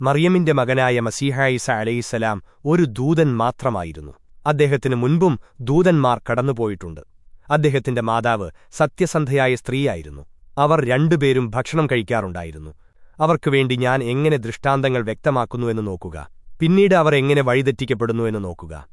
മറിയമിന്റെ മകനായ മസീഹായിസ അലൈസലാം ഒരു ദൂതൻ മാത്രമായിരുന്നു. അദ്ദേഹത്തിനു മുൻപും ദൂതന്മാർ കടന്നുപോയിട്ടുണ്ട്. അദ്ദേഹത്തിന്റെ മാതാവ് സത്യസന്ധയായ സ്ത്രീയായിരുന്നു. അവർ രണ്ടുപേരും ഭക്ഷണം കഴിക്കാറുണ്ടായിരുന്നു. അവർക്കു വേണ്ടി ഞാൻ എങ്ങനെ ദൃഷ്ടാന്തങ്ങൾ വ്യക്തമാക്കുന്നുവെന്ന് നോക്കുക. പിന്നീട് അവർ എങ്ങനെ വഴിതെറ്റിക്കപ്പെടുന്നു എന്ന് നോക്കുക.